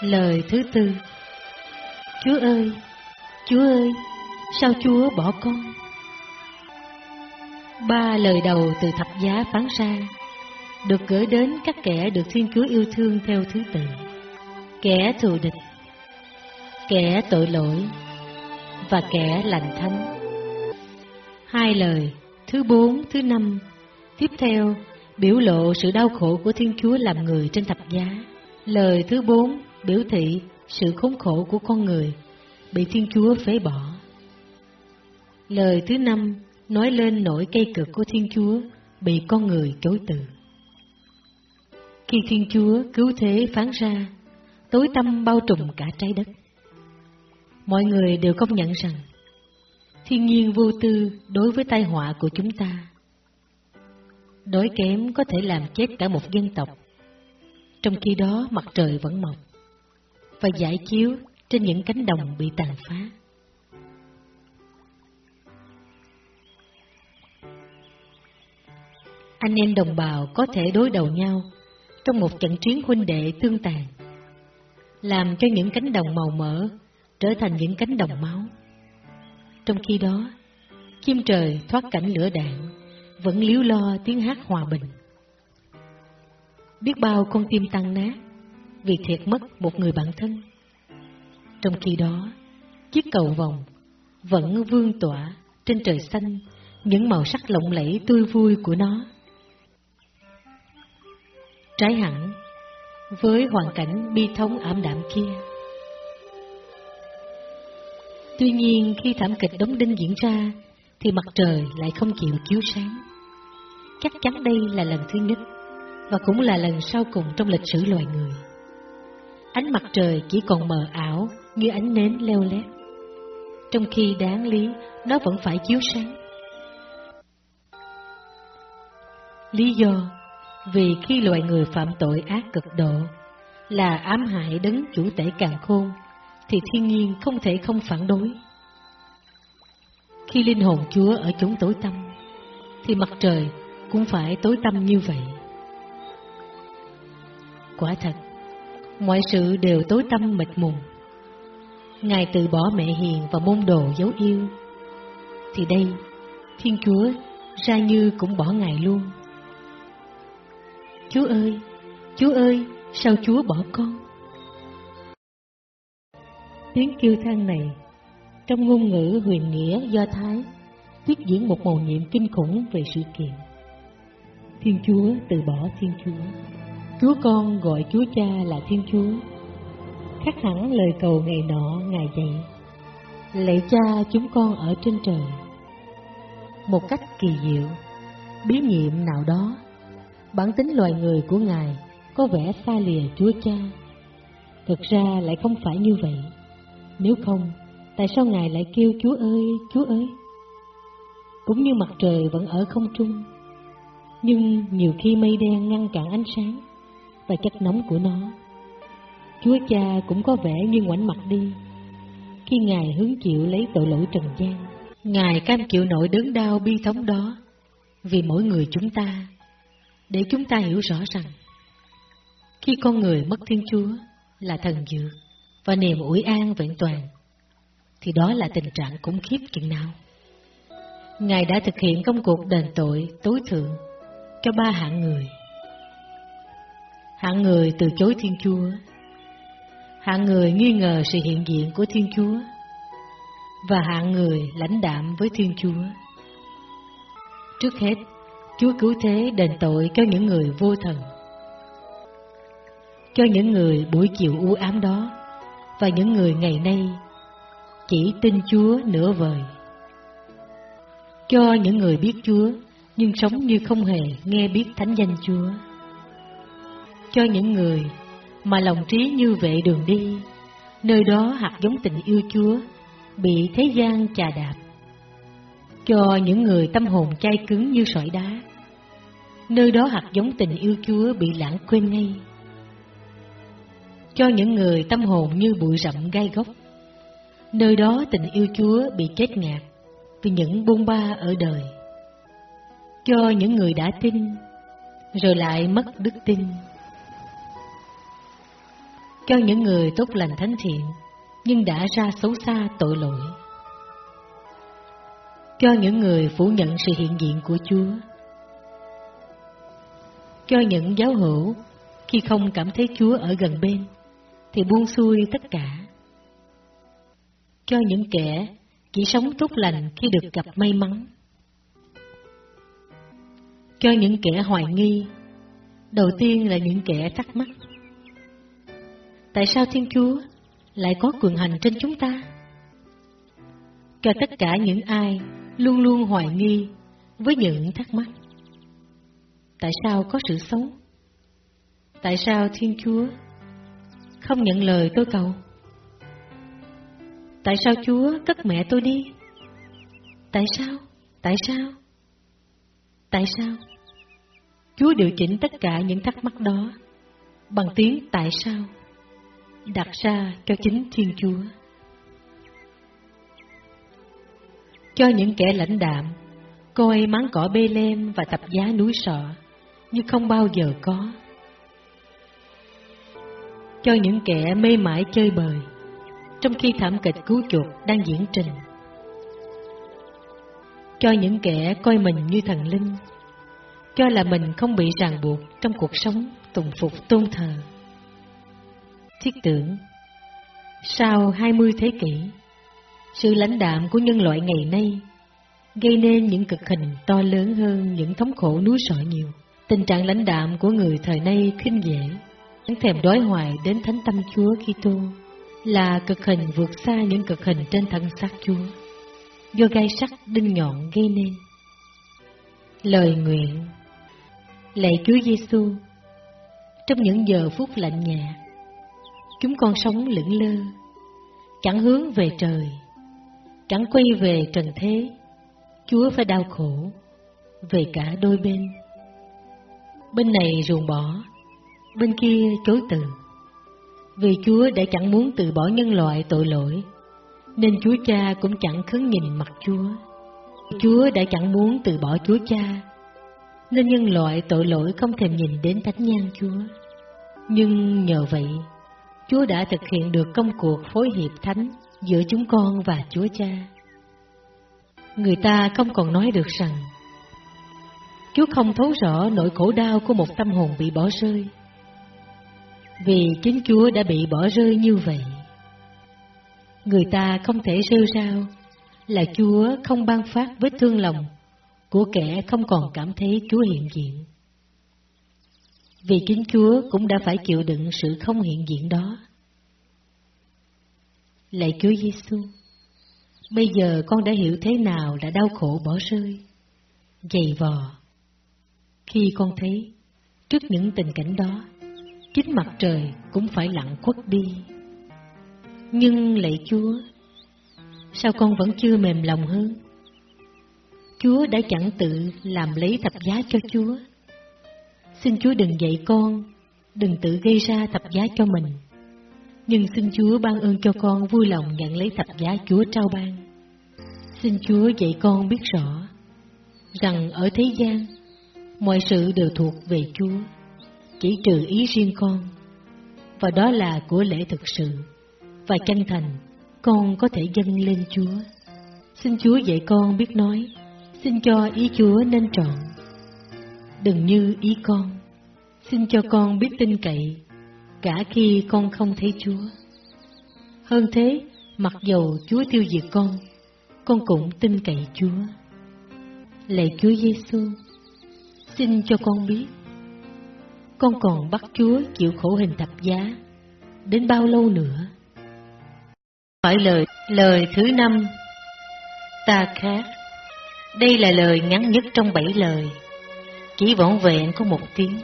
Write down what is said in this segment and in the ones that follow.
Lời thứ tư Chúa ơi, Chúa ơi, sao Chúa bỏ con? Ba lời đầu từ thập giá phán ra được gửi đến các kẻ được Thiên Chúa yêu thương theo thứ tự. Kẻ thù địch, kẻ tội lỗi và kẻ lành thánh. Hai lời thứ bốn, thứ năm tiếp theo biểu lộ sự đau khổ của Thiên Chúa làm người trên thập giá. Lời thứ bốn biểu thị sự khốn khổ của con người bị Thiên Chúa phế bỏ. Lời thứ năm nói lên nỗi cây cực của Thiên Chúa bị con người chối từ. Khi Thiên Chúa cứu thế phán ra, tối tâm bao trùm cả trái đất. Mọi người đều công nhận rằng thiên nhiên vô tư đối với tai họa của chúng ta. Đói kém có thể làm chết cả một dân tộc, trong khi đó mặt trời vẫn mọc và giải chiếu trên những cánh đồng bị tàn phá. Anh em đồng bào có thể đối đầu nhau trong một trận chiến huynh đệ tương tàn, làm cho những cánh đồng màu mỡ trở thành những cánh đồng máu. Trong khi đó, chim trời thoát cảnh lửa đạn vẫn líu lo tiếng hát hòa bình. Biết bao con tim tăng nát vì thiệt mất một người bạn thân. Trong khi đó, chiếc cầu vòng vẫn vương tỏa trên trời xanh những màu sắc lộng lẫy tươi vui của nó. Trái hẳn với hoàn cảnh bi thống ảm đạm kia. Tuy nhiên khi thảm kịch đóng đinh diễn ra thì mặt trời lại không chịu chiếu sáng. Chắc chắn đây là lần thứ nhất và cũng là lần sau cùng trong lịch sử loài người. Ánh mặt trời chỉ còn mờ ảo như ánh nến leo lét, trong khi đáng lý nó vẫn phải chiếu sáng. Lý do vì khi loài người phạm tội ác cực độ là ám hại đấng chủ tể càng khôn, thì thiên nhiên không thể không phản đối. Khi linh hồn Chúa ở chốn tối tâm, thì mặt trời cũng phải tối tâm như vậy. Quả thật, mọi sự đều tối tâm mịt mùng. Ngài từ bỏ mẹ hiền và môn đồ dấu yêu, thì đây, Thiên Chúa ra như cũng bỏ Ngài luôn. Chúa ơi, Chúa ơi, sao Chúa bỏ con? Tiếng kêu than này, trong ngôn ngữ huyền nghĩa do Thái, tiết diễn một màu nhiệm kinh khủng về sự kiện. Thiên Chúa từ bỏ Thiên Chúa. Chúa con gọi Chúa Cha là Thiên Chúa. Khác hẳn lời cầu ngày nọ Ngài dạy. Lạy cha chúng con ở trên trời. Một cách kỳ diệu, bí nhiệm nào đó bản tính loài người của Ngài có vẻ xa lìa Chúa Cha. Thực ra lại không phải như vậy. Nếu không, tại sao Ngài lại kêu Chúa ơi, Chúa ơi? Cũng như mặt trời vẫn ở không trung, nhưng nhiều khi mây đen ngăn cản ánh sáng và chất nóng của nó. Chúa Cha cũng có vẻ như ngoảnh mặt đi khi Ngài hứng chịu lấy tội lỗi trần gian. Ngài cam chịu nỗi đớn đau bi thống đó vì mỗi người chúng ta để chúng ta hiểu rõ rằng khi con người mất Thiên Chúa là thần dược và niềm ủi an vẹn toàn, thì đó là tình trạng khủng khiếp chừng nào. Ngài đã thực hiện công cuộc đền tội tối thượng cho ba hạng người. Hạng người từ chối Thiên Chúa, hạng người nghi ngờ sự hiện diện của Thiên Chúa, và hạng người lãnh đạm với Thiên Chúa. Trước hết, Chúa cứu thế đền tội cho những người vô thần, cho những người buổi chiều u ám đó và những người ngày nay chỉ tin Chúa nửa vời. Cho những người biết Chúa nhưng sống như không hề nghe biết thánh danh Chúa. Cho những người mà lòng trí như vệ đường đi, nơi đó hạt giống tình yêu Chúa bị thế gian chà đạp. Cho những người tâm hồn chai cứng như sỏi đá, nơi đó hạt giống tình yêu Chúa bị lãng quên ngay. Cho những người tâm hồn như bụi rậm gai gốc, nơi đó tình yêu Chúa bị chết ngạt vì những buông ba ở đời. Cho những người đã tin, rồi lại mất đức tin cho những người tốt lành thánh thiện, nhưng đã ra xấu xa tội lỗi. Cho những người phủ nhận sự hiện diện của Chúa. Cho những giáo hữu khi không cảm thấy Chúa ở gần bên, thì buông xuôi tất cả. Cho những kẻ chỉ sống tốt lành khi được gặp may mắn. Cho những kẻ hoài nghi, đầu tiên là những kẻ thắc mắc. Tại sao Thiên Chúa lại có quyền hành trên chúng ta? Cho tất cả những ai luôn luôn hoài nghi với những thắc mắc. Tại sao có sự sống? Tại sao Thiên Chúa không nhận lời tôi cầu? Tại sao Chúa cất mẹ tôi đi? Tại sao? Tại sao? Tại sao? Chúa điều chỉnh tất cả những thắc mắc đó bằng tiếng tại sao đặt ra cho chính Thiên Chúa. Cho những kẻ lãnh đạm coi máng cỏ bê lem và tập giá núi sọ như không bao giờ có. Cho những kẻ mê mải chơi bời trong khi thảm kịch cứu chuộc đang diễn trình. Cho những kẻ coi mình như thần linh, cho là mình không bị ràng buộc trong cuộc sống tùng phục tôn thờ. Thiết tưởng, sau hai mươi thế kỷ, sự lãnh đạm của nhân loại ngày nay gây nên những cực hình to lớn hơn những thống khổ núi sọ nhiều. Tình trạng lãnh đạm của người thời nay khinh dễ, chẳng thèm đói hoài đến thánh tâm Chúa Kitô là cực hình vượt xa những cực hình trên thân xác Chúa, do gai sắc đinh nhọn gây nên. Lời nguyện Lạy Chúa Giêsu, trong những giờ phút lạnh nhạt, chúng con sống lững lơ, chẳng hướng về trời, chẳng quay về trần thế, Chúa phải đau khổ về cả đôi bên. Bên này ruồng bỏ, bên kia chối từ. Vì Chúa đã chẳng muốn từ bỏ nhân loại tội lỗi, nên Chúa Cha cũng chẳng khấn nhìn mặt Chúa. Chúa đã chẳng muốn từ bỏ Chúa Cha, nên nhân loại tội lỗi không thèm nhìn đến thánh nhan Chúa. Nhưng nhờ vậy, Chúa đã thực hiện được công cuộc phối hiệp thánh giữa chúng con và Chúa Cha. Người ta không còn nói được rằng, Chúa không thấu rõ nỗi khổ đau của một tâm hồn bị bỏ rơi vì chính Chúa đã bị bỏ rơi như vậy. Người ta không thể rêu rao là Chúa không ban phát vết thương lòng của kẻ không còn cảm thấy Chúa hiện diện. Vì kính Chúa cũng đã phải chịu đựng sự không hiện diện đó. Lạy Chúa Giêsu, bây giờ con đã hiểu thế nào là đau khổ bỏ rơi, dày vò. Khi con thấy trước những tình cảnh đó, chính mặt trời cũng phải lặng khuất đi. Nhưng lạy Chúa, sao con vẫn chưa mềm lòng hơn? Chúa đã chẳng tự làm lấy thập giá cho Chúa. Xin Chúa đừng dạy con, đừng tự gây ra thập giá cho mình. Nhưng xin Chúa ban ơn cho con vui lòng nhận lấy thập giá Chúa trao ban. Xin Chúa dạy con biết rõ rằng ở thế gian, mọi sự đều thuộc về Chúa chỉ trừ ý riêng con, và đó là của lễ thực sự, và chân thành, con có thể dâng lên Chúa. Xin Chúa dạy con biết nói, xin cho ý Chúa nên trọn. Đừng như ý con, xin cho con biết tin cậy, cả khi con không thấy Chúa. Hơn thế, mặc dầu Chúa tiêu diệt con, con cũng tin cậy Chúa. Lạy Chúa Giêsu, xin cho con biết con còn bắt Chúa chịu khổ hình thập giá đến bao lâu nữa? Hỏi lời lời thứ năm Ta khác Đây là lời ngắn nhất trong bảy lời chỉ vỏn vẹn có một tiếng.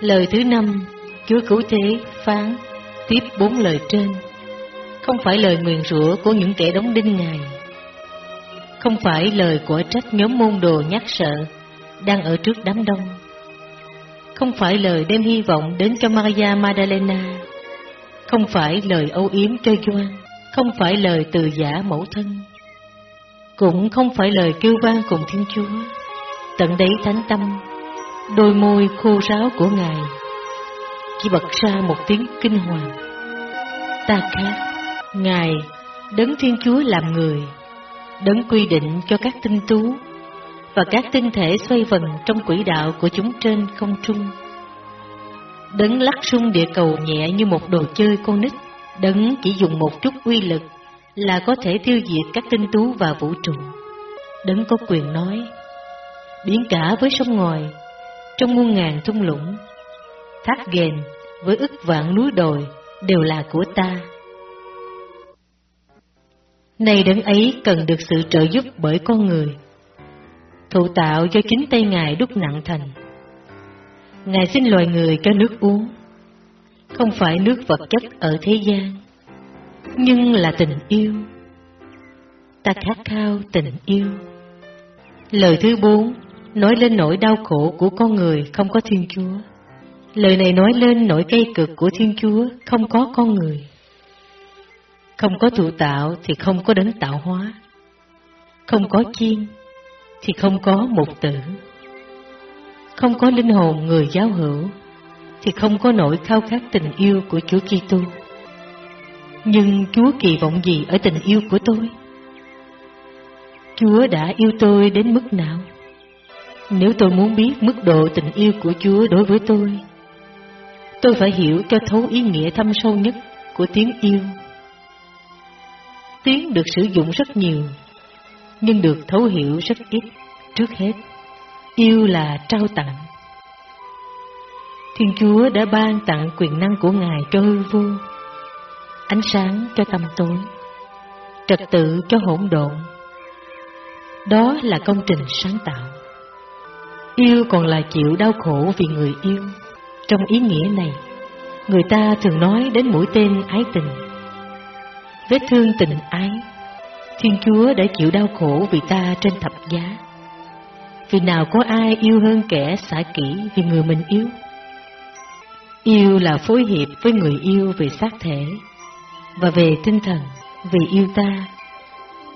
Lời thứ năm Chúa cứu thế phán Tiếp bốn lời trên. Không phải lời nguyền rủa của những kẻ đóng đinh Ngài. Không phải lời của trách nhóm môn đồ nhắc sợ Đang ở trước đám đông. Không phải lời đem hy vọng đến cho Maria Magdalena, không phải lời âu yếm cho Gioan, không phải lời từ giả mẫu thân, cũng không phải lời kêu vang cùng Thiên Chúa. Tận đấy thánh tâm, đôi môi khô ráo của Ngài, chỉ bật ra một tiếng kinh hoàng. Ta khác, Ngài, đấng Thiên Chúa làm người, đấng quy định cho các tinh tú và các tinh thể xoay vần trong quỹ đạo của chúng trên không trung. Đấng lắc rung địa cầu nhẹ như một đồ chơi con nít, đấng chỉ dùng một chút uy lực là có thể tiêu diệt các tinh tú và vũ trụ. Đấng có quyền nói, biển cả với sông ngòi, trong muôn ngàn thung lũng, thác ghềnh với ức vạn núi đồi đều là của ta. Này đấng ấy cần được sự trợ giúp bởi con người, thụ tạo do chính tay Ngài đúc nặng thành. Ngài xin loài người cho nước uống, không phải nước vật chất ở thế gian, nhưng là tình yêu. Ta khát khao tình yêu. Lời thứ bốn nói lên nỗi đau khổ của con người không có Thiên Chúa. Lời này nói lên nỗi cay cực của Thiên Chúa, không có con người. Không có thụ tạo thì không có đấng tạo hóa. Không có chiên thì không có một tử. Không có linh hồn người giáo hữu thì không có nỗi khao khát tình yêu của Chúa Kitô. Nhưng Chúa kỳ vọng gì ở tình yêu của tôi? Chúa đã yêu tôi đến mức nào? Nếu tôi muốn biết mức độ tình yêu của Chúa đối với tôi, tôi phải hiểu cho thấu ý nghĩa thâm sâu nhất của tiếng yêu. Tiếng được sử dụng rất nhiều, nhưng được thấu hiểu rất ít. Trước hết, yêu là trao tặng. Thiên Chúa đã ban tặng quyền năng của Ngài cho hư vô, ánh sáng cho tâm tối, trật tự cho hỗn độn. Đó là công trình sáng tạo. Yêu còn là chịu đau khổ vì người yêu. Trong ý nghĩa này, người ta thường nói đến mũi tên ái tình. Vết thương tình ái, Thiên Chúa đã chịu đau khổ vì ta trên thập giá. Vì nào có ai yêu hơn kẻ xả kỹ vì người mình yêu? Yêu là phối hiệp với người yêu về xác thể và về tinh thần, vì yêu ta.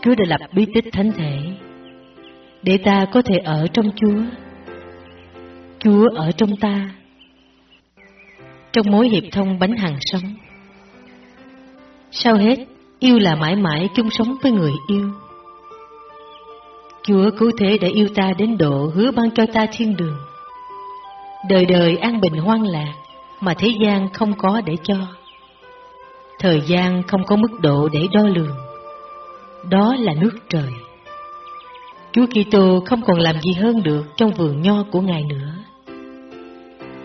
Chúa đã lập bí tích thánh thể để ta có thể ở trong Chúa Chúa ở trong ta. Trong mối hiệp thông bánh hàng sống. Sau hết, Yêu là mãi mãi chung sống với người yêu. Chúa cứu thế đã yêu ta đến độ hứa ban cho ta thiên đường. Đời đời an bình hoang lạc Mà thế gian không có để cho. Thời gian không có mức độ để đo lường. Đó là nước trời. Chúa Kitô không còn làm gì hơn được trong vườn nho của Ngài nữa.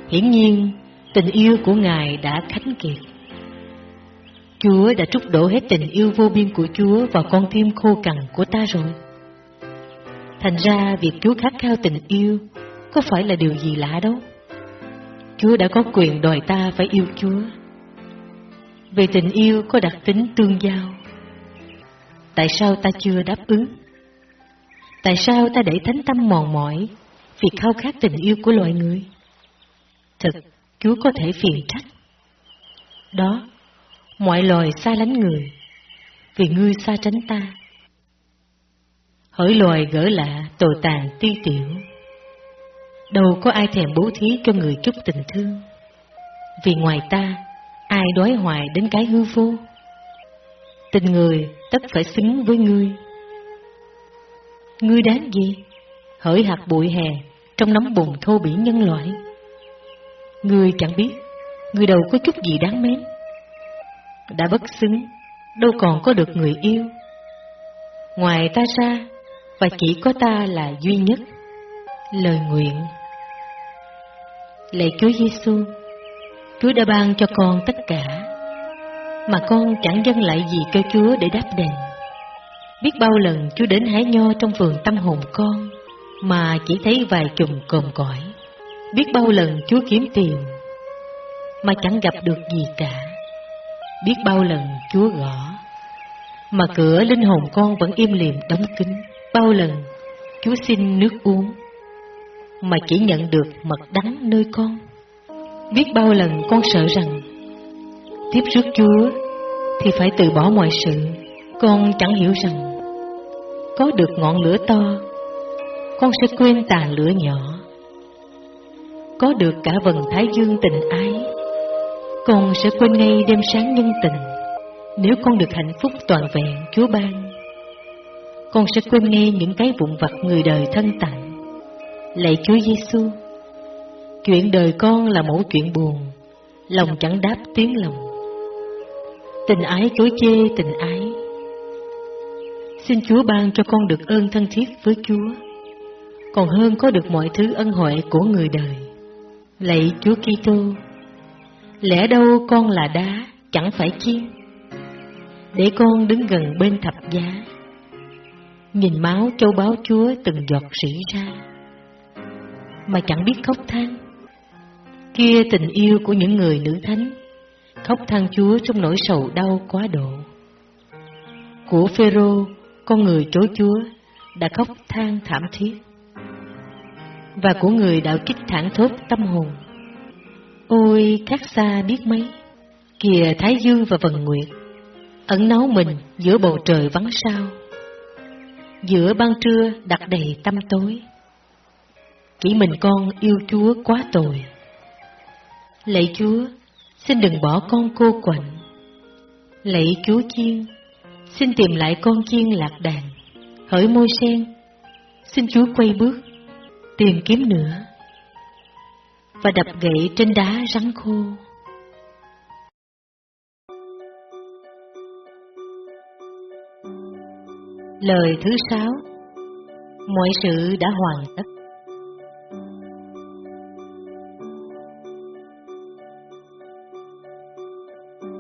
Hiển nhiên, tình yêu của Ngài đã khánh kiệt. Chúa đã trút đổ hết tình yêu vô biên của Chúa vào con tim khô cằn của ta rồi. Thành ra việc Chúa khát khao tình yêu có phải là điều gì lạ đâu. Chúa đã có quyền đòi ta phải yêu Chúa. Về tình yêu có đặc tính tương giao. Tại sao ta chưa đáp ứng? Tại sao ta để thánh tâm mòn mỏi vì khao khát tình yêu của loài người? Thực, Chúa có thể phiền trách. Đó, mọi loài xa lánh người, vì ngươi xa tránh ta. Hỡi loài gỡ lạ, tồi tàn ti tiểu, đâu có ai thèm bố thí cho người chút tình thương. Vì ngoài ta, ai đói hoài đến cái hư vô. Tình người tất phải xứng với ngươi. Ngươi đáng gì? Hỡi hạt bụi hè trong nóng bùn thô bỉ nhân loại. Người chẳng biết, người đâu có chút gì đáng mến. Đã bất xứng, đâu còn có được người yêu. Ngoài ta ra, và chỉ có ta là duy nhất. Lời nguyện Lạy Chúa Giêsu, Chúa đã ban cho con tất cả, mà con chẳng dâng lại gì cho Chúa để đáp đền. Biết bao lần Chúa đến hái nho trong vườn tâm hồn con, mà chỉ thấy vài chùm cồn cõi. Biết bao lần Chúa kiếm tìm Mà chẳng gặp được gì cả. Biết bao lần Chúa gõ, Mà cửa linh hồn con vẫn im lìm đóng kín. Bao lần Chúa xin nước uống, Mà chỉ nhận được mật đắng nơi con. Biết bao lần con sợ rằng Tiếp rước Chúa Thì phải từ bỏ mọi sự. Con chẳng hiểu rằng Có được ngọn lửa to, Con sẽ quên tàn lửa nhỏ có được cả vần thái dương tình ái. Con sẽ quên ngay đêm sáng nhân tình Nếu con được hạnh phúc toàn vẹn Chúa ban. Con sẽ quên ngay những cái vụn vặt người đời thân tặng. Lạy Chúa Giêsu, Chuyện đời con là mẫu chuyện buồn Lòng chẳng đáp tiếng lòng. Tình ái chối chê tình ái. Xin Chúa ban cho con được ơn thân thiết với Chúa. Còn hơn có được mọi thứ ân huệ của người đời. Lạy Chúa Kitô, lẽ đâu con là đá, chẳng phải chiên, để con đứng gần bên thập giá, nhìn máu châu báu Chúa từng giọt rỉ ra, mà chẳng biết khóc than. Kia tình yêu của những người nữ thánh, khóc than Chúa trong nỗi sầu đau quá độ. Của Phêrô, con người chối Chúa, đã khóc than thảm thiết và của người đạo trích thẳng thốt tâm hồn. Ôi khác xa biết mấy, kìa Thái Dương và Vần Nguyệt, ẩn náu mình giữa bầu trời vắng sao. Giữa ban trưa đặt đầy tâm tối, chỉ mình con yêu Chúa quá tội Lạy Chúa, xin đừng bỏ con cô quạnh. Lạy Chúa Chiên, xin tìm lại con chiên lạc đàn, hỡi môi sen, xin Chúa quay bước tìm kiếm nữa và đập gậy trên đá rắn khô. Lời thứ sáu, Mọi sự đã hoàn tất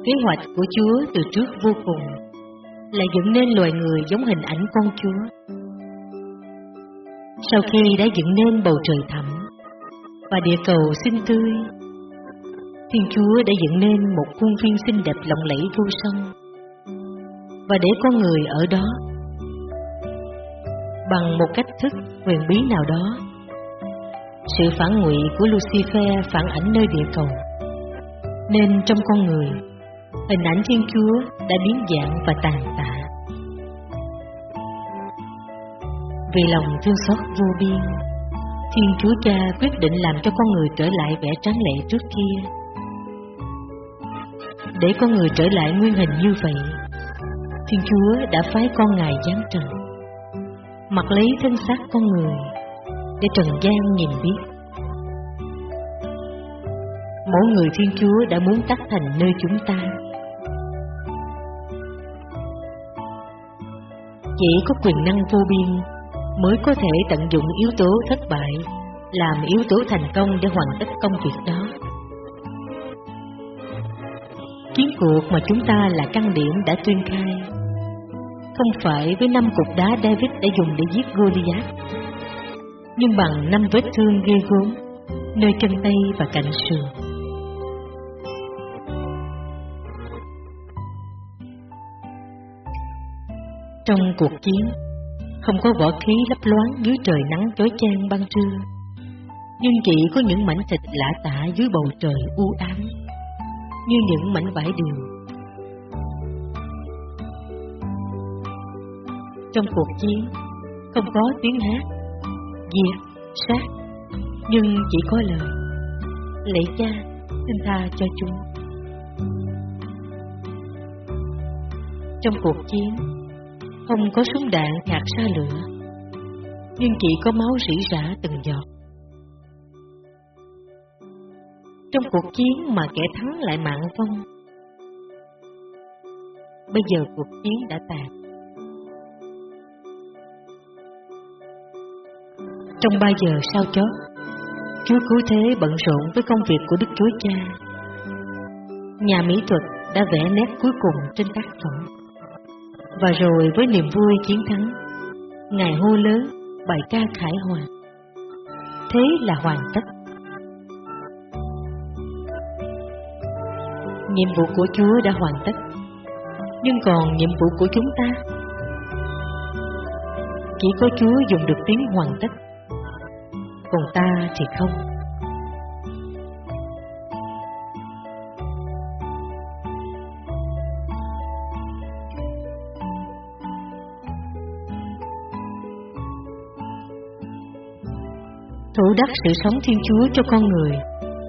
Kế hoạch của Chúa từ trước vô cùng là dựng nên loài người giống hình ảnh con Chúa sau khi đã dựng nên bầu trời thẳm và địa cầu xinh tươi, Thiên Chúa đã dựng nên một khuôn viên xinh đẹp lộng lẫy vô song và để con người ở đó bằng một cách thức huyền bí nào đó. Sự phản ngụy của Lucifer phản ảnh nơi địa cầu, nên trong con người, hình ảnh Thiên Chúa đã biến dạng và tàn tạ. Vì lòng thương xót vô biên, Thiên Chúa Cha quyết định làm cho con người trở lại vẻ trắng lệ trước kia. Để con người trở lại nguyên hình như vậy, Thiên Chúa đã phái con Ngài giáng trần, mặc lấy thân xác con người để trần gian nhìn biết. Mỗi người Thiên Chúa đã muốn tách thành nơi chúng ta. Chỉ có quyền năng vô biên mới có thể tận dụng yếu tố thất bại làm yếu tố thành công để hoàn tất công việc đó. Chiến cuộc mà chúng ta là căn điểm đã tuyên khai, không phải với năm cục đá David đã dùng để giết Goliath, nhưng bằng năm vết thương ghê gớm nơi chân tay và cạnh sườn. Trong cuộc chiến, không có vỏ khí lấp loáng dưới trời nắng chói chang ban trưa, nhưng chỉ có những mảnh thịt lạ tả dưới bầu trời u ám, như những mảnh vải đường. Trong cuộc chiến, không có tiếng hát, diệt, sát, nhưng chỉ có lời. Lạy cha, xin tha cho chúng. Trong cuộc chiến, không có súng đạn nhạt xa lửa, nhưng chỉ có máu rỉ rả từng giọt. Trong cuộc chiến mà kẻ thắng lại mạng vong, bây giờ cuộc chiến đã tàn. Trong ba giờ sau chót, Chúa Cứu Thế bận rộn với công việc của Đức Chúa Cha. Nhà mỹ thuật đã vẽ nét cuối cùng trên tác phẩm. Và rồi với niềm vui chiến thắng, Ngài hô lớn bài ca khải hoàn. Thế là hoàn tất. Nhiệm vụ của Chúa đã hoàn tất, nhưng còn nhiệm vụ của chúng ta? Chỉ có Chúa dùng được tiếng hoàn tất, còn ta thì không. Thủ đắc sự sống Thiên Chúa cho con người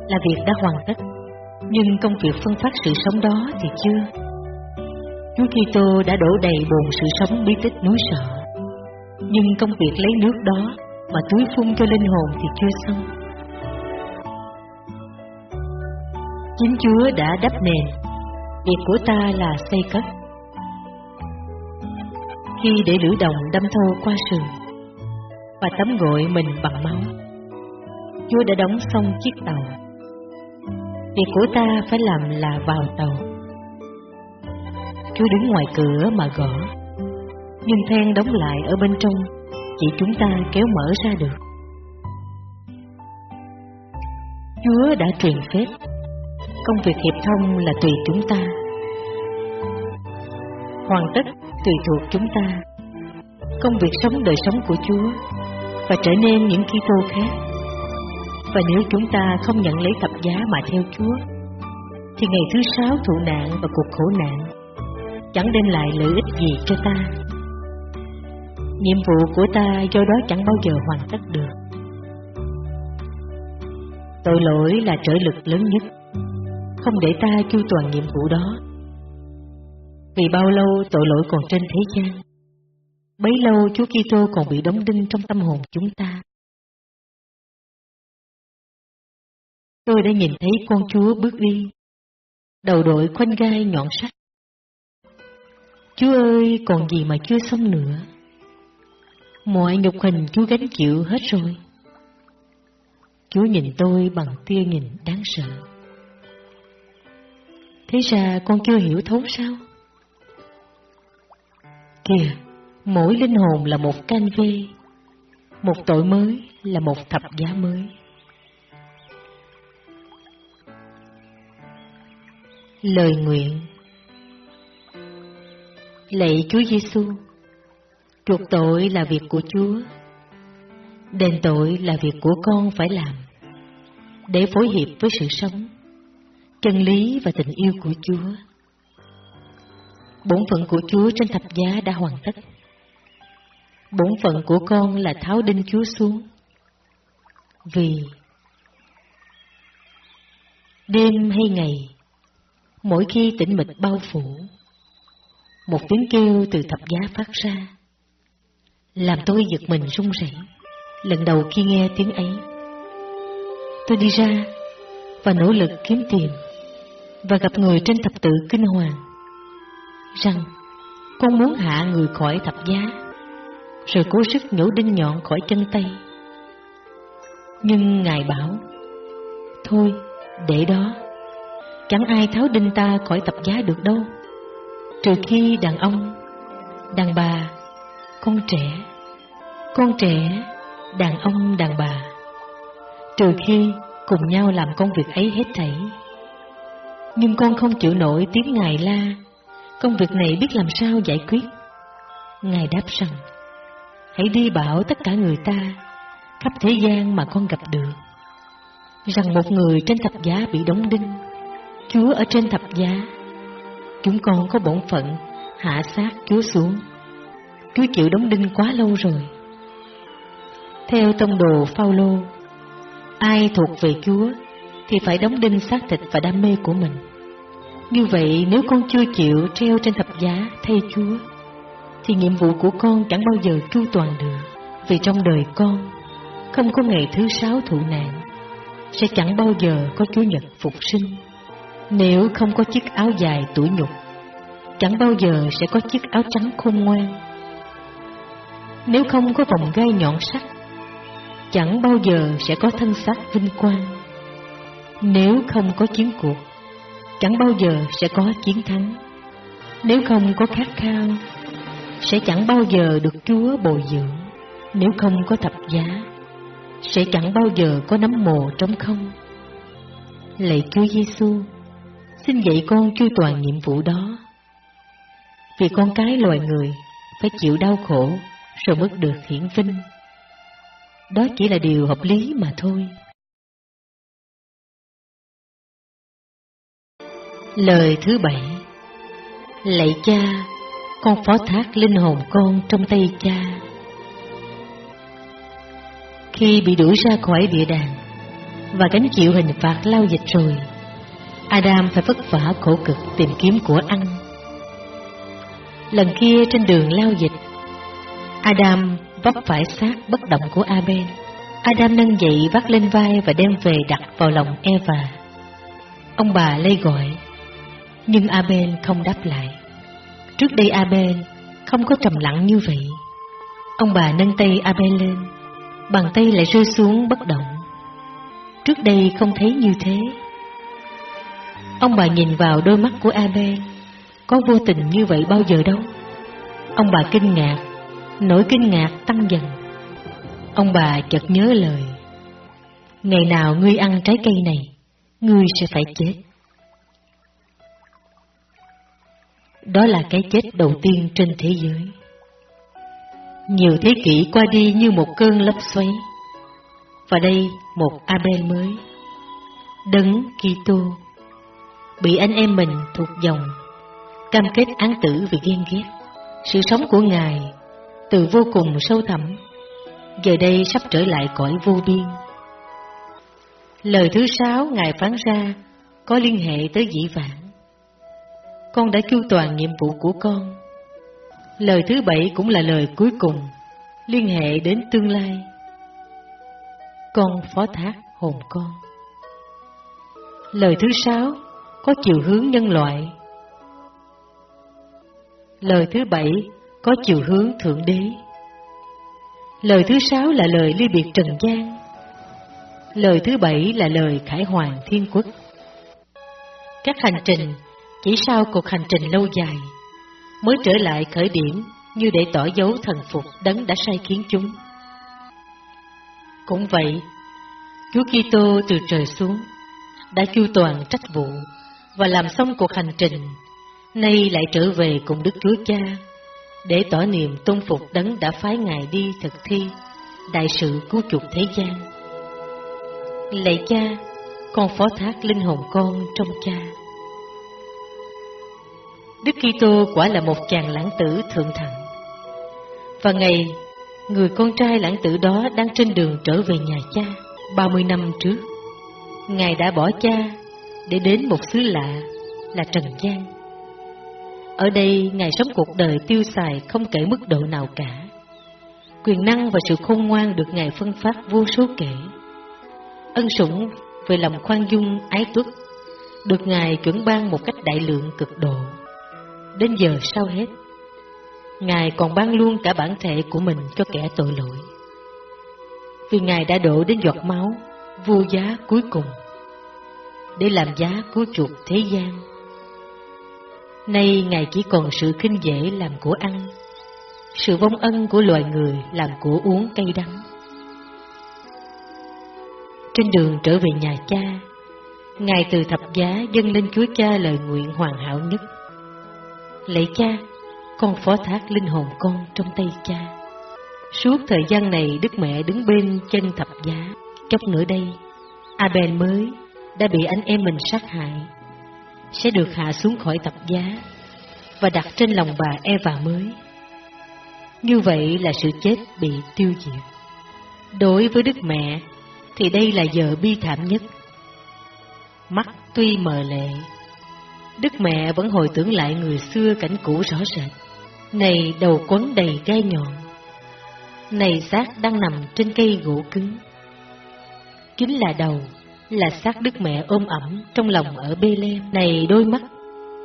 là việc đã hoàn tất. Nhưng công việc phân phát sự sống đó thì chưa. Chúa Kitô đã đổ đầy bồn sự sống bí tích núi sợ. Nhưng công việc lấy nước đó mà tưới phun cho linh hồn thì chưa xong. Chính Chúa đã đắp nền, việc của ta là xây cất. Khi để lửa đồng đâm thâu qua sườn và tắm gội mình bằng máu, Chúa đã đóng xong chiếc tàu. Việc của ta phải làm là vào tàu. Chúa đứng ngoài cửa mà gõ, nhưng then đóng lại ở bên trong, chỉ chúng ta kéo mở ra được. Chúa đã truyền phép, công việc hiệp thông là tùy chúng ta. Hoàn tất tùy thuộc chúng ta. Công việc sống đời sống của Chúa và trở nên những Kitô khác và nếu chúng ta không nhận lấy thập giá mà theo Chúa, thì ngày thứ sáu thụ nạn và cuộc khổ nạn chẳng đem lại lợi ích gì cho ta. Nhiệm vụ của ta do đó chẳng bao giờ hoàn tất được. Tội lỗi là trở lực lớn nhất, không để ta chu toàn nhiệm vụ đó. Vì bao lâu tội lỗi còn trên thế gian, bấy lâu Chúa Kitô còn bị đóng đinh trong tâm hồn chúng ta. Tôi đã nhìn thấy con chúa bước đi, đầu đội khoanh gai nhọn sắt. Chúa ơi, còn gì mà chưa xong nữa? Mọi nhục hình Chúa gánh chịu hết rồi. Chúa nhìn tôi bằng tia nhìn đáng sợ. Thế ra con chưa hiểu thấu sao? Kìa, mỗi linh hồn là một canh vê, một tội mới là một thập giá mới. Lời nguyện Lạy Chúa Giêsu, chuộc tội là việc của Chúa, đền tội là việc của con phải làm, để phối hiệp với sự sống, chân lý và tình yêu của Chúa. Bổn phận của Chúa trên thập giá đã hoàn tất. Bổn phận của con là tháo đinh Chúa xuống. Vì đêm hay ngày mỗi khi tĩnh mịch bao phủ. Một tiếng kêu từ thập giá phát ra, làm tôi giật mình run rẩy. Lần đầu khi nghe tiếng ấy, tôi đi ra và nỗ lực kiếm tìm và gặp người trên thập tự kinh hoàng rằng con muốn hạ người khỏi thập giá rồi cố sức nhổ đinh nhọn khỏi chân tay nhưng ngài bảo thôi để đó Chẳng ai tháo đinh ta khỏi tập giá được đâu. Trừ khi đàn ông, Đàn bà, Con trẻ. Con trẻ, Đàn ông, đàn bà. Trừ khi cùng nhau làm công việc ấy hết thảy. Nhưng con không chịu nổi tiếng Ngài la, Công việc này biết làm sao giải quyết? Ngài đáp rằng, Hãy đi bảo tất cả người ta, Khắp thế gian mà con gặp được, Rằng một người trên thập giá bị đóng đinh Chúa ở trên thập giá. Chúng con có bổn phận hạ sát Chúa xuống. Chúa chịu đóng đinh quá lâu rồi. Theo tông đồ Phaolô, Ai thuộc về Chúa Thì phải đóng đinh xác thịt và đam mê của mình. Như vậy nếu con chưa chịu treo trên thập giá thay Chúa Thì nhiệm vụ của con chẳng bao giờ chu toàn được. Vì trong đời con Không có ngày thứ sáu thụ nạn Sẽ chẳng bao giờ có Chúa Nhật phục sinh nếu không có chiếc áo dài tuổi nhục, chẳng bao giờ sẽ có chiếc áo trắng khôn ngoan. Nếu không có vòng gai nhọn sắt, chẳng bao giờ sẽ có thân xác vinh quang. Nếu không có chiến cuộc, chẳng bao giờ sẽ có chiến thắng. Nếu không có khát khao, sẽ chẳng bao giờ được Chúa bồi dưỡng. Nếu không có thập giá, sẽ chẳng bao giờ có nấm mồ trống không. Lạy Chúa Giêsu, xin dạy con chu toàn nhiệm vụ đó. Vì con cái loài người phải chịu đau khổ rồi mới được hiển vinh. Đó chỉ là điều hợp lý mà thôi. Lời thứ bảy Lạy cha, con phó thác linh hồn con trong tay cha. Khi bị đuổi ra khỏi địa đàng và gánh chịu hình phạt lao dịch rồi, Adam phải vất vả khổ cực tìm kiếm của ăn. Lần kia trên đường lao dịch, Adam vấp phải xác bất động của Abel. Adam nâng dậy vác lên vai và đem về đặt vào lòng Eva. Ông bà lây gọi, nhưng Abel không đáp lại. Trước đây Abel không có trầm lặng như vậy. Ông bà nâng tay Abel lên, bàn tay lại rơi xuống bất động. Trước đây không thấy như thế. Ông bà nhìn vào đôi mắt của Abe có vô tình như vậy bao giờ đâu. Ông bà kinh ngạc, nỗi kinh ngạc tăng dần. Ông bà chợt nhớ lời, ngày nào ngươi ăn trái cây này, ngươi sẽ phải chết. Đó là cái chết đầu tiên trên thế giới. Nhiều thế kỷ qua đi như một cơn lốc xoáy. Và đây một Abel mới. Đấng Kitô bị anh em mình thuộc dòng cam kết án tử vì ghen ghét. Sự sống của Ngài từ vô cùng sâu thẳm, giờ đây sắp trở lại cõi vô biên. Lời thứ sáu Ngài phán ra có liên hệ tới dĩ vãng con đã chu toàn nhiệm vụ của con. Lời thứ bảy cũng là lời cuối cùng, liên hệ đến tương lai. Con phó thác hồn con. Lời thứ sáu có chiều hướng nhân loại. Lời thứ bảy có chiều hướng thượng đế. Lời thứ sáu là lời ly biệt trần gian. Lời thứ bảy là lời khải hoàng thiên quốc. Các hành trình chỉ sau cuộc hành trình lâu dài mới trở lại khởi điểm như để tỏ dấu thần phục đấng đã sai khiến chúng. Cũng vậy, Chúa Kitô từ trời xuống đã chu toàn trách vụ và làm xong cuộc hành trình, nay lại trở về cùng Đức Chúa Cha để tỏ niềm tôn phục đấng đã phái Ngài đi thực thi đại sự cứu chuộc thế gian. Lạy Cha, con phó thác linh hồn con trong Cha. Đức Kitô quả là một chàng lãng tử thượng thặng. Và ngày người con trai lãng tử đó đang trên đường trở về nhà cha 30 năm trước, Ngài đã bỏ cha để đến một xứ lạ, là Trần gian. Ở đây Ngài sống cuộc đời tiêu xài không kể mức độ nào cả. Quyền năng và sự khôn ngoan được Ngài phân phát vô số kể. Ân sủng về lòng khoan dung, ái tuất, được Ngài chuẩn ban một cách đại lượng cực độ đến giờ sau hết. Ngài còn ban luôn cả bản thể của mình cho kẻ tội lỗi. Vì Ngài đã đổ đến giọt máu, vô giá cuối cùng để làm giá cứu chuộc thế gian. Nay Ngài chỉ còn sự khinh dễ làm của ăn, sự vong ân của loài người làm của uống cay đắng. Trên đường trở về nhà cha, Ngài từ thập giá dâng lên Chúa Cha lời nguyện hoàn hảo nhất Lạy cha, con phó thác linh hồn con trong tay cha. Suốt thời gian này Đức Mẹ đứng bên chân thập giá, chốc nữa đây, Abel mới đã bị anh em mình sát hại, sẽ được hạ xuống khỏi tập giá và đặt trên lòng bà Eva mới. Như vậy là sự chết bị tiêu diệt. Đối với Đức Mẹ thì đây là giờ bi thảm nhất. Mắt tuy mờ lệ Đức mẹ vẫn hồi tưởng lại người xưa cảnh cũ rõ rệt. Này đầu quấn đầy gai nhọn. Này xác đang nằm trên cây gỗ cứng. Chính là đầu, là xác Đức mẹ ôm ẩm trong lòng ở Bê Này đôi mắt,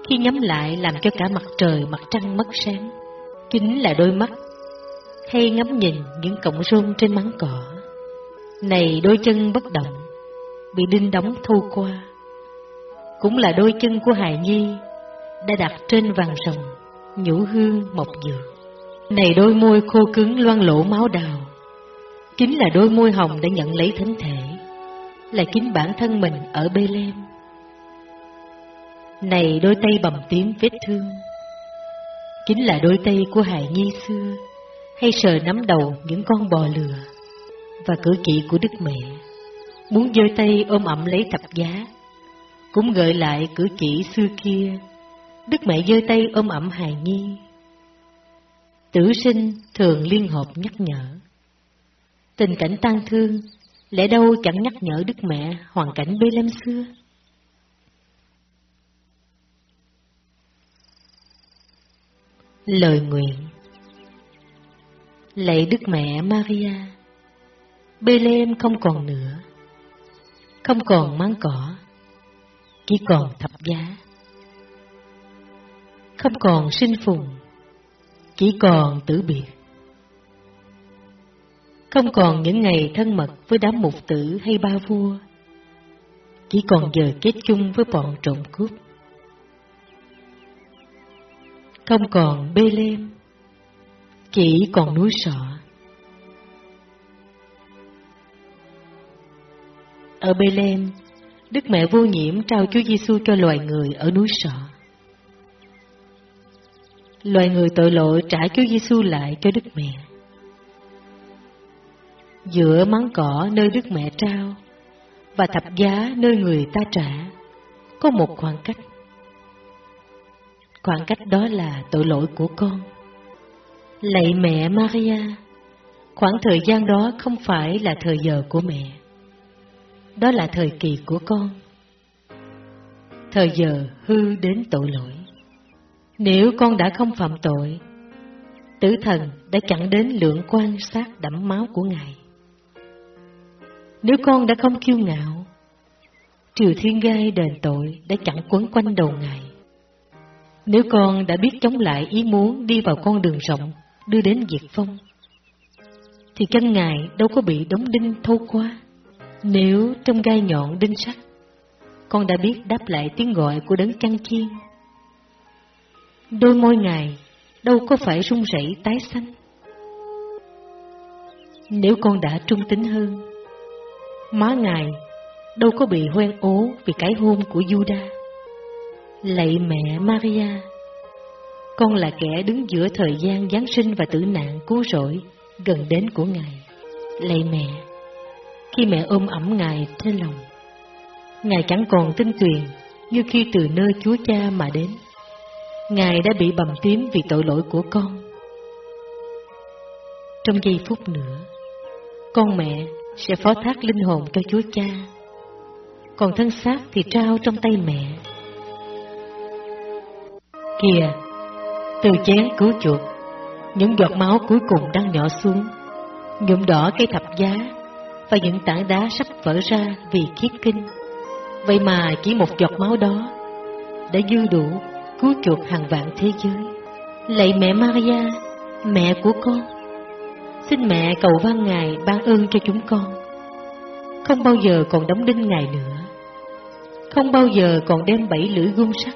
khi nhắm lại làm cho cả mặt trời mặt trăng mất sáng. Chính là đôi mắt, hay ngắm nhìn những cọng rơm trên mắng cỏ. Này đôi chân bất động, bị đinh đóng thu qua cũng là đôi chân của hài nhi đã đặt trên vàng rồng nhũ hương mộc dược này đôi môi khô cứng loang lỗ máu đào chính là đôi môi hồng đã nhận lấy thánh thể là chính bản thân mình ở bê lem này đôi tay bầm tím vết thương chính là đôi tay của hài nhi xưa hay sờ nắm đầu những con bò lừa và cử chỉ của đức mẹ muốn giơ tay ôm ẩm lấy thập giá cũng gợi lại cử chỉ xưa kia, Đức mẹ giơ tay ôm ẩm hài nhi. Tử sinh thường liên hợp nhắc nhở. Tình cảnh tang thương, lẽ đâu chẳng nhắc nhở Đức Mẹ hoàn cảnh bê lem xưa? Lời nguyện. Lạy Đức Mẹ Maria, Bê lem không còn nữa, Không còn mang cỏ, Chỉ còn thập giá. Không còn sinh phùng, Chỉ còn tử biệt. Không còn những ngày thân mật với đám mục tử hay ba vua. Chỉ còn giờ kết chung với bọn trộm cướp. Không còn bê lêm, Chỉ còn núi sọ. Ở bê lêm, Đức mẹ vô nhiễm trao Chúa Giêsu cho loài người ở núi sọ. Loài người tội lỗi trả Chúa Giêsu lại cho Đức Mẹ. Giữa mắng cỏ nơi Đức Mẹ trao và thập giá nơi người ta trả có một khoảng cách. Khoảng cách đó là tội lỗi của con. Lạy mẹ Maria, khoảng thời gian đó không phải là thời giờ của mẹ. Đó là thời kỳ của con. Thời giờ hư đến tội lỗi. Nếu con đã không phạm tội, tử thần đã chẳng đến lượng quan sát đẫm máu của Ngài. Nếu con đã không kiêu ngạo, triều thiên gai đền tội đã chẳng quấn quanh đầu Ngài. Nếu con đã biết chống lại ý muốn đi vào con đường rộng đưa đến diệt phong, thì chân Ngài đâu có bị đóng đinh thâu qua. Nếu trong gai nhọn đinh sắt, con đã biết đáp lại tiếng gọi của đấng chăn chiên Đôi môi ngài đâu có phải rung rẩy tái xanh. Nếu con đã trung tính hơn, má ngài đâu có bị hoen ố vì cái hôn của Juda. Lạy mẹ Maria, con là kẻ đứng giữa thời gian Giáng sinh và tử nạn cứu rỗi gần đến của Ngài. Lạy mẹ, khi mẹ ôm ẩm Ngài trên lòng, Ngài chẳng còn tinh tuyền như khi từ nơi Chúa Cha mà đến. Ngài đã bị bầm tím vì tội lỗi của con. Trong giây phút nữa, con mẹ sẽ phó thác linh hồn cho Chúa Cha, còn thân xác thì trao trong tay mẹ. Kìa, từ chén cứu chuột, những giọt máu cuối cùng đang nhỏ xuống, nhuộm đỏ cây thập giá và những tảng đá sắp vỡ ra vì khiết kinh. Vậy mà chỉ một giọt máu đó đã dư đủ cứu chuộc hàng vạn thế giới. Lạy mẹ Maria, mẹ của con, xin mẹ cầu van Ngài ban ơn cho chúng con. Không bao giờ còn đóng đinh Ngài nữa, không bao giờ còn đem bảy lưỡi gung sắt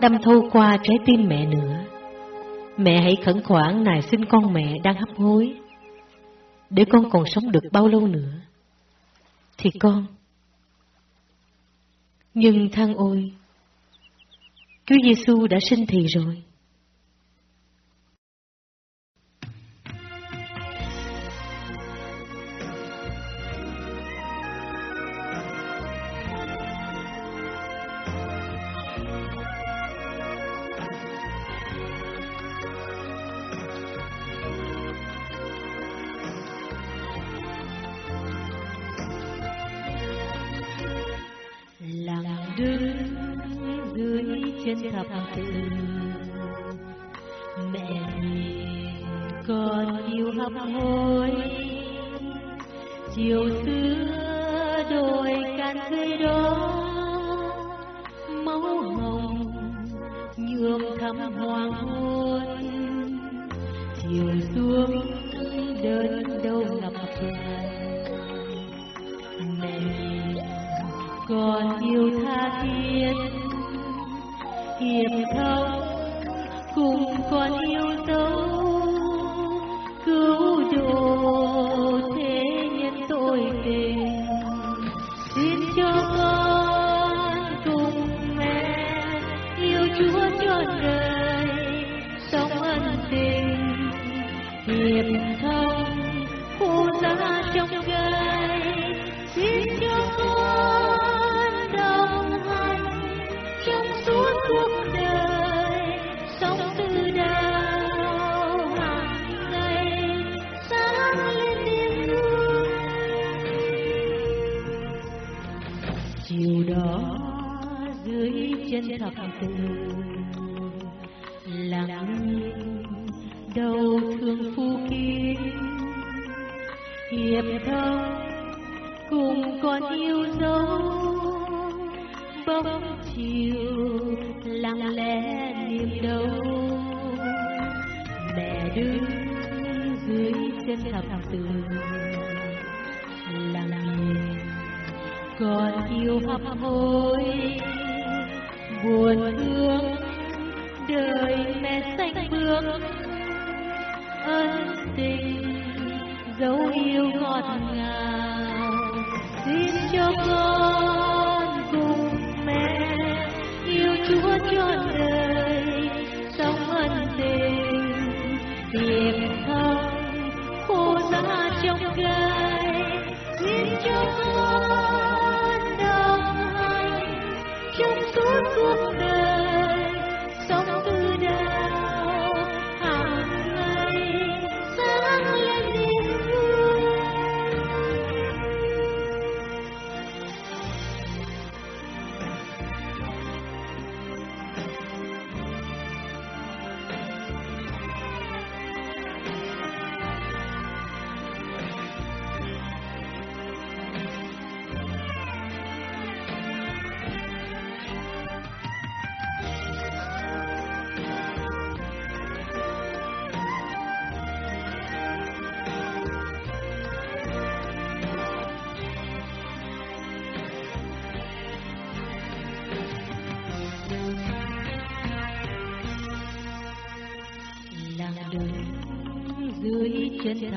đâm thâu qua trái tim mẹ nữa. Mẹ hãy khẩn khoản nài xin con mẹ đang hấp hối, để con còn sống được bao lâu nữa. Thì con, nhưng than ôi, Chúa Giêsu đã sinh thì rồi. Trên thập tự. Mẹ nhìn con yêu hấp hối chiều xưa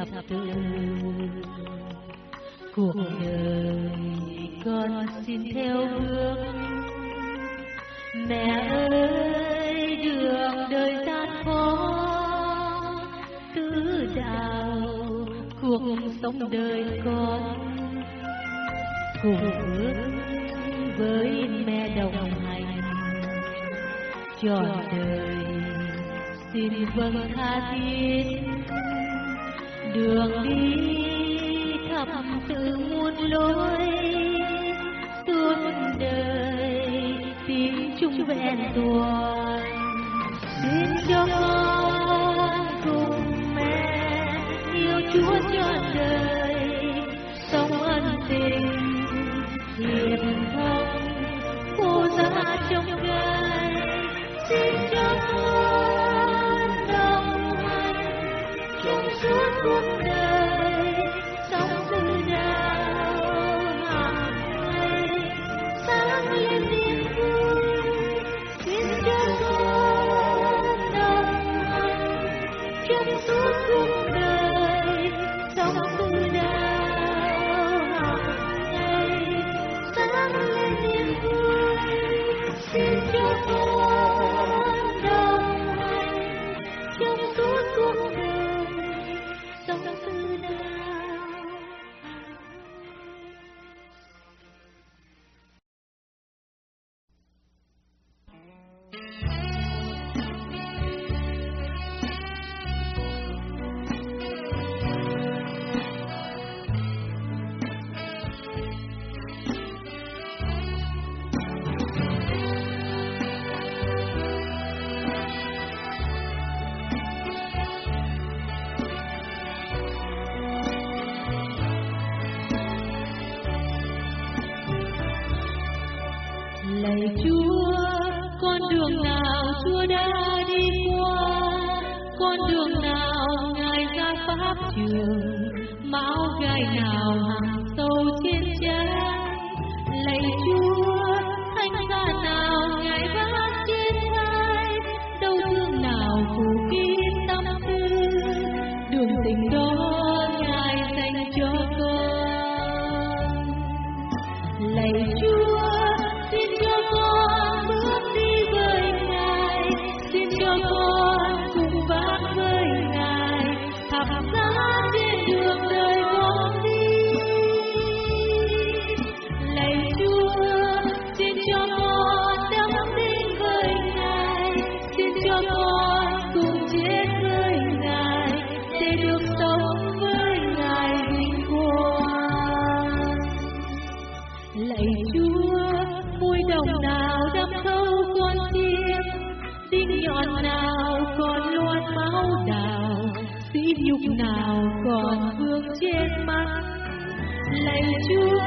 chân thập tự chung you. Còn vương trên mắt lạy chúa,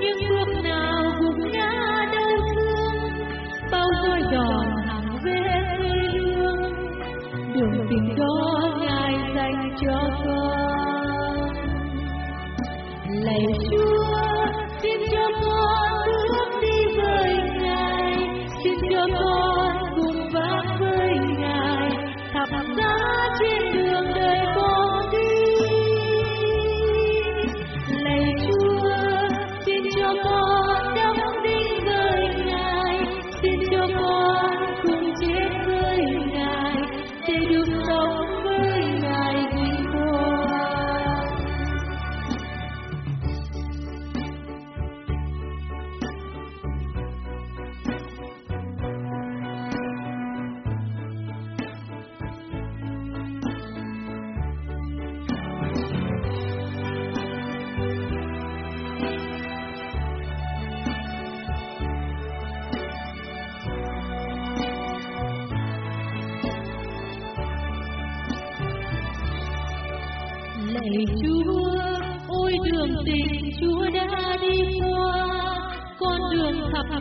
những bước nào gục ngã đau thương, bao roi đòn hàng vết thê lương đường tình đó ngài dành cho con. Lạy chúa, xin cho con bước đi với ngài. Xin cho con cùng vác với ngài. Thập giá trên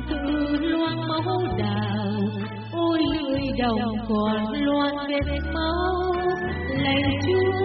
tự loang máu đào ôi lưỡi đồng còn loan vết máu lành chúa